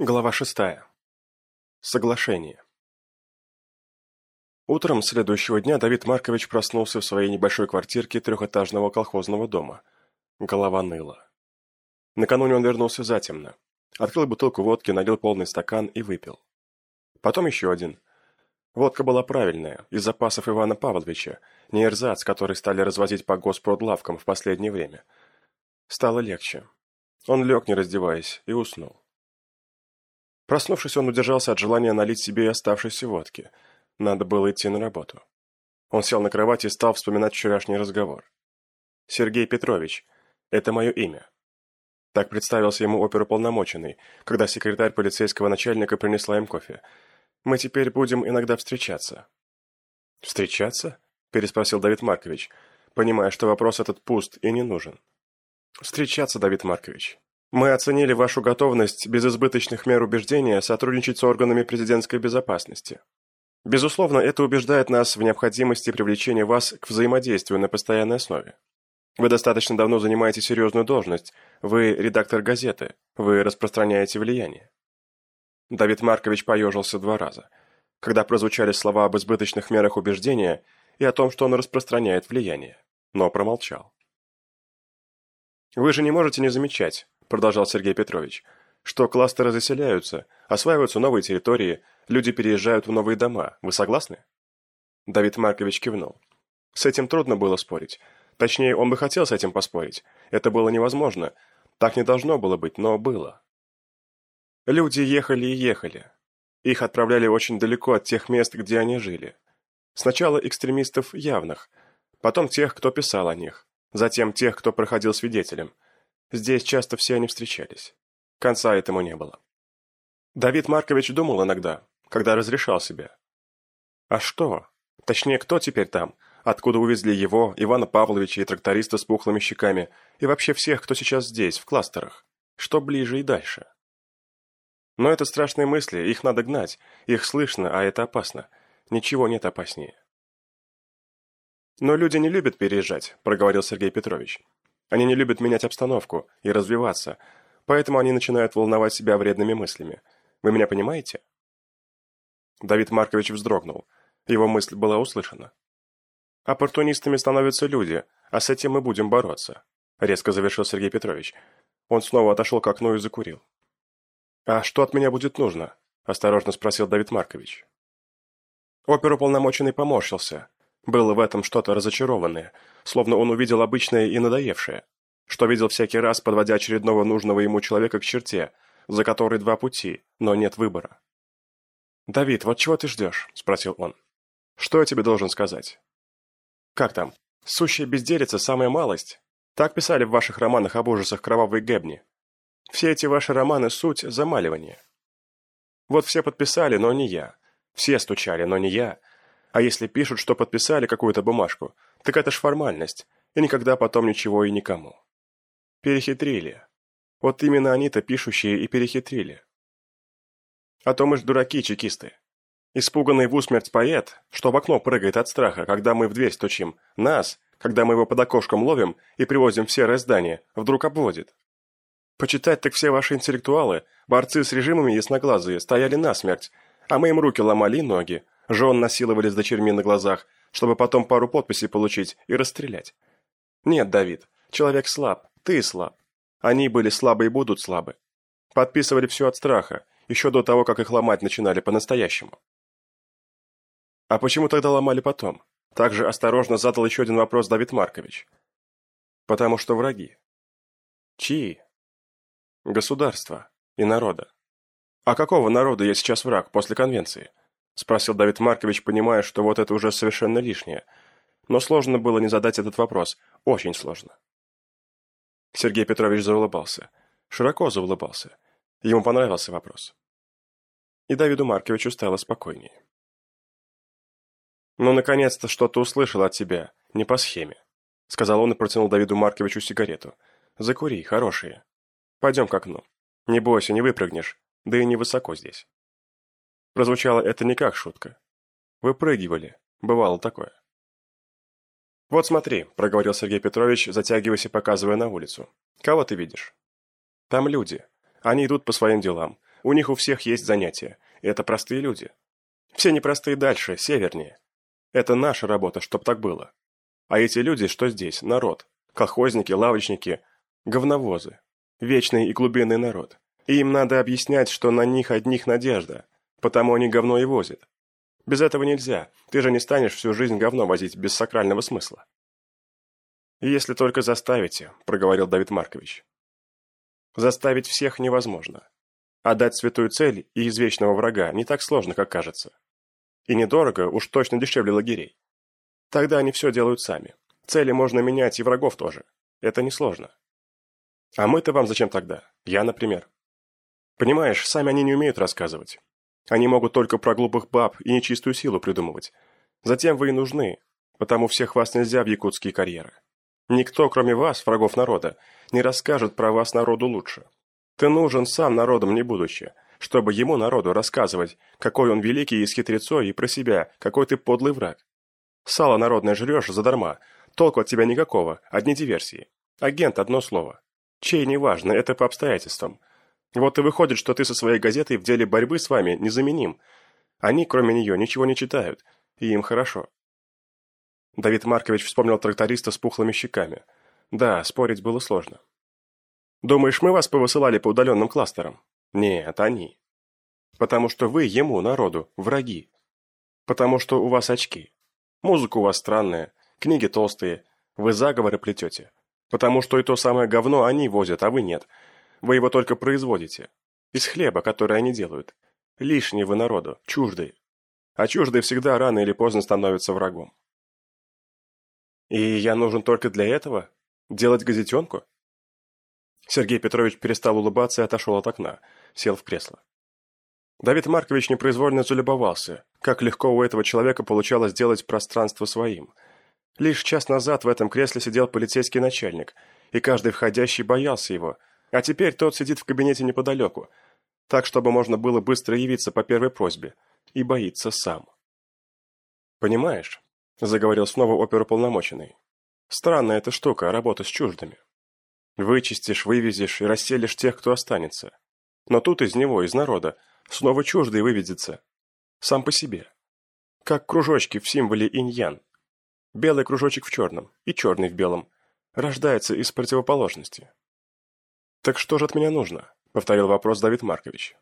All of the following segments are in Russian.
Глава шестая. Соглашение. Утром следующего дня Давид Маркович проснулся в своей небольшой квартирке трехэтажного колхозного дома. Голова ныла. Накануне он вернулся затемно. Открыл бутылку водки, налил полный стакан и выпил. Потом еще один. Водка была правильная, из запасов Ивана Павловича, не эрзац, который стали развозить по госпродлавкам в последнее время. Стало легче. Он лег, не раздеваясь, и уснул. Проснувшись, он удержался от желания налить себе и оставшейся водки. Надо было идти на работу. Он сел на кровати и стал вспоминать вчерашний разговор. «Сергей Петрович, это мое имя». Так представился ему оперуполномоченный, когда секретарь полицейского начальника принесла им кофе. «Мы теперь будем иногда встречаться». «Встречаться?» – переспросил Давид Маркович, понимая, что вопрос этот пуст и не нужен. «Встречаться, Давид Маркович. Мы оценили вашу готовность без избыточных мер убеждения сотрудничать с органами президентской безопасности. Безусловно, это убеждает нас в необходимости привлечения вас к взаимодействию на постоянной основе. Вы достаточно давно занимаете серьезную должность, вы редактор газеты, вы распространяете влияние. Давид Маркович поежился два раза, когда прозвучали слова об избыточных мерах убеждения и о том, что он распространяет влияние, но промолчал. Вы же не можете не замечать, продолжал Сергей Петрович, что кластеры заселяются, осваиваются новые территории, люди переезжают в новые дома. Вы согласны? Давид Маркович кивнул. С этим трудно было спорить. Точнее, он бы хотел с этим поспорить. Это было невозможно. Так не должно было быть, но было. Люди ехали и ехали. Их отправляли очень далеко от тех мест, где они жили. Сначала экстремистов явных, потом тех, кто писал о них, затем тех, кто проходил свидетелем – Здесь часто все они встречались. Конца этому не было. Давид Маркович думал иногда, когда разрешал себе. А что? Точнее, кто теперь там? Откуда увезли его, Ивана Павловича и тракториста с пухлыми щеками, и вообще всех, кто сейчас здесь, в кластерах? Что ближе и дальше? Но это страшные мысли, их надо гнать, их слышно, а это опасно. Ничего нет опаснее. «Но люди не любят переезжать», – проговорил Сергей Петрович. Они не любят менять обстановку и развиваться, поэтому они начинают волновать себя вредными мыслями. Вы меня понимаете?» Давид Маркович вздрогнул. Его мысль была услышана. «Оппортунистами становятся люди, а с этим мы будем бороться», — резко завершил Сергей Петрович. Он снова отошел к окну и закурил. «А что от меня будет нужно?» — осторожно спросил Давид Маркович. Оперуполномоченный поморщился, было в этом что-то разочарованное, словно он увидел обычное и надоевшее, что видел всякий раз, подводя очередного нужного ему человека к черте, за которой два пути, но нет выбора. «Давид, вот чего ты ждешь?» – спросил он. «Что я тебе должен сказать?» «Как там? Сущая безделица – самая малость?» Так писали в ваших романах об ужасах кровавой Гэбни. Все эти ваши романы – суть замаливания. Вот все подписали, но не я. Все стучали, но не я. А если пишут, что подписали какую-то бумажку, так это ж формальность, и никогда потом ничего и никому. Перехитрили. Вот именно они-то пишущие и перехитрили. А то мы ж дураки, чекисты. Испуганный в усмерть поэт, что в окно прыгает от страха, когда мы в дверь стучим, нас, когда мы его под окошком ловим и привозим в серое здание, вдруг обводит. Почитать так все ваши интеллектуалы, борцы с режимами ясноглазые, стояли насмерть, а мы им руки ломали и ноги, Жен насиловали с дочерьми на глазах, чтобы потом пару подписей получить и расстрелять. Нет, Давид, человек слаб, ты слаб. Они были слабы и будут слабы. Подписывали все от страха, еще до того, как их ломать начинали по-настоящему. А почему тогда ломали потом? Также осторожно задал еще один вопрос Давид Маркович. Потому что враги. Чьи? Государства и народа. А какого народа я сейчас враг после конвенции? – спросил Давид Маркович, понимая, что вот это уже совершенно лишнее. Но сложно было не задать этот вопрос. Очень сложно. Сергей Петрович заулыбался. Широко заулыбался. Ему понравился вопрос. И Давиду Марковичу стало спокойнее. «Ну, наконец-то что-то услышал от тебя, не по схеме», — сказал он и протянул Давиду Марковичу сигарету. «Закури, хорошие. Пойдем к окну. Не бойся, не выпрыгнешь, да и не высоко здесь». Прозвучало это не как шутка. Выпрыгивали. Бывало такое. «Вот смотри», — проговорил Сергей Петрович, затягиваясь и показывая на улицу. «Кого ты видишь?» «Там люди. Они идут по своим делам. У них у всех есть занятия. Это простые люди. Все непростые дальше, севернее. Это наша работа, чтоб так было. А эти люди, что здесь, народ. Колхозники, лавочники, говновозы. Вечный и глубинный народ. И им надо объяснять, что на них одних надежда. Потому они говно и возят. Без этого нельзя. Ты же не станешь всю жизнь говно возить без сакрального смысла. «Если только заставите», — проговорил Давид Маркович. «Заставить всех невозможно. А дать святую цель и извечного врага не так сложно, как кажется. И недорого, уж точно дешевле лагерей. Тогда они все делают сами. Цели можно менять и врагов тоже. Это несложно. А мы-то вам зачем тогда? Я, например. Понимаешь, сами они не умеют рассказывать. Они могут только про глупых баб и нечистую силу придумывать. Затем вы и нужны, потому всех вас нельзя в якутские карьеры. Никто, кроме вас, врагов народа, не расскажет про вас народу лучше. Ты нужен сам народом не будучи, чтобы ему, народу, рассказывать, какой он великий и с хитрецой, и про себя, какой ты подлый враг. Сало народное жрешь задарма, толку от тебя никакого, одни диверсии. Агент – одно слово. Чей – неважно, это по обстоятельствам. Вот и выходит, что ты со своей газетой в деле борьбы с вами незаменим. Они, кроме нее, ничего не читают, и им хорошо. Давид Маркович вспомнил тракториста с пухлыми щеками. Да, спорить было сложно. Думаешь, мы вас повысылали по удаленным кластерам? Нет, они. Потому что вы ему, народу, враги. Потому что у вас очки. Музыка у вас странная, книги толстые, вы заговоры плетете. Потому что и то самое говно они возят, а вы нет. Вы его только производите. Из хлеба, который они делают. Лишние вы народу, чуждые. А чуждые всегда рано или поздно становятся врагом. И я нужен только для этого? Делать газетенку? Сергей Петрович перестал улыбаться и отошел от окна, сел в кресло. Давид Маркович непроизвольно залюбовался, как легко у этого человека получалось сделать пространство своим. Лишь час назад в этом кресле сидел полицейский начальник, и каждый входящий боялся его, а теперь тот сидит в кабинете неподалеку, так, чтобы можно было быстро явиться по первой просьбе, и боится сам. «Понимаешь?» — заговорил снова оперуполномоченный. «Странная эта штука, работа с чуждыми. Вычистишь, вывезешь и расселишь тех, кто останется. Но тут из него, из народа, снова чуждый выведется. Сам по себе. Как кружочки в символе инь-ян. Белый кружочек в черном и черный в белом. Рождается из противоположности. «Так что же от меня нужно?» — повторил вопрос Давид Маркович.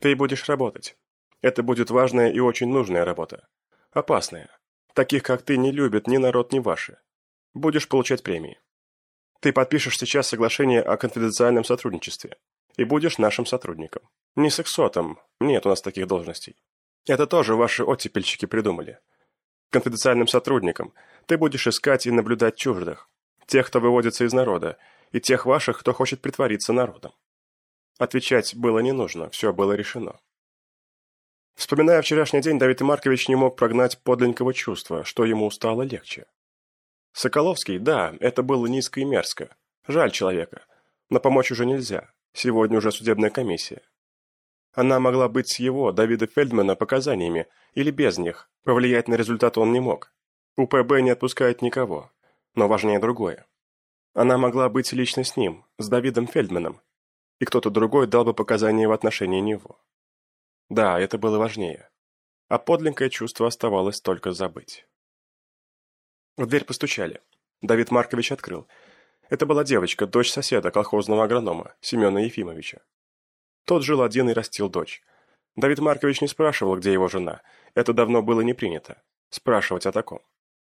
«Ты будешь работать. Это будет важная и очень нужная работа. Опасная. Таких, как ты, не любят ни народ, ни ваши. Будешь получать премии. Ты подпишешь сейчас соглашение о конфиденциальном сотрудничестве и будешь нашим сотрудником. Не сексотом, нет у нас таких должностей. Это тоже ваши оттепельщики придумали. Конфиденциальным сотрудником ты будешь искать и наблюдать чуждых, тех, кто выводится из народа, и тех ваших, кто хочет притвориться народом. Отвечать было не нужно, все было решено. Вспоминая вчерашний день, Давид Маркович не мог прогнать подлинного чувства, что ему стало легче. Соколовский, да, это было низко и мерзко. Жаль человека. Но помочь уже нельзя. Сегодня уже судебная комиссия. Она могла быть с его, Давида Фельдмана, показаниями, или без них. Повлиять на результат он не мог. УПБ не отпускает никого. Но важнее другое. Она могла быть лично с ним, с Давидом Фельдманом, и кто-то другой дал бы показания в отношении него. Да, это было важнее. А подлинное чувство оставалось только забыть. В дверь постучали. Давид Маркович открыл. Это была девочка, дочь соседа, колхозного агронома, Семена Ефимовича. Тот жил один и растил дочь. Давид Маркович не спрашивал, где его жена. Это давно было не принято. Спрашивать о таком.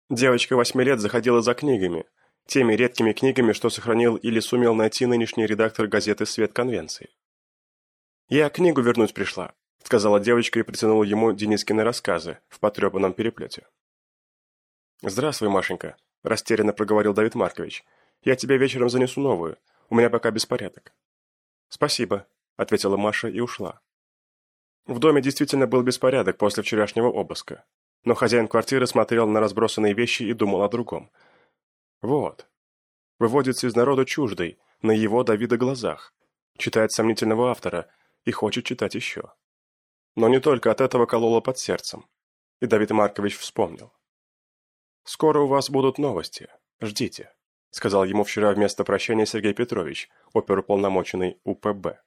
Девочка восьми лет заходила за книгами. Теми редкими книгами, что сохранил или сумел найти нынешний редактор газеты «Свет конвенции». «Я книгу вернуть пришла», — сказала девочка и протянула ему Денискины рассказы в потрепанном переплете. «Здравствуй, Машенька», – растерянно проговорил Давид Маркович. «Я тебе вечером занесу новую. У меня пока беспорядок». «Спасибо», – ответила Маша и ушла. В доме действительно был беспорядок после вчерашнего обыска. Но хозяин квартиры смотрел на разбросанные вещи и думал о другом. Вот. Выводится из народа чуждый, на его Давида глазах. Читает сомнительного автора и хочет читать еще. Но не только от этого кололо под сердцем. И Давид Маркович вспомнил. «Скоро у вас будут новости. Ждите», — сказал ему вчера вместо прощания Сергей Петрович, оперуполномоченный УПБ.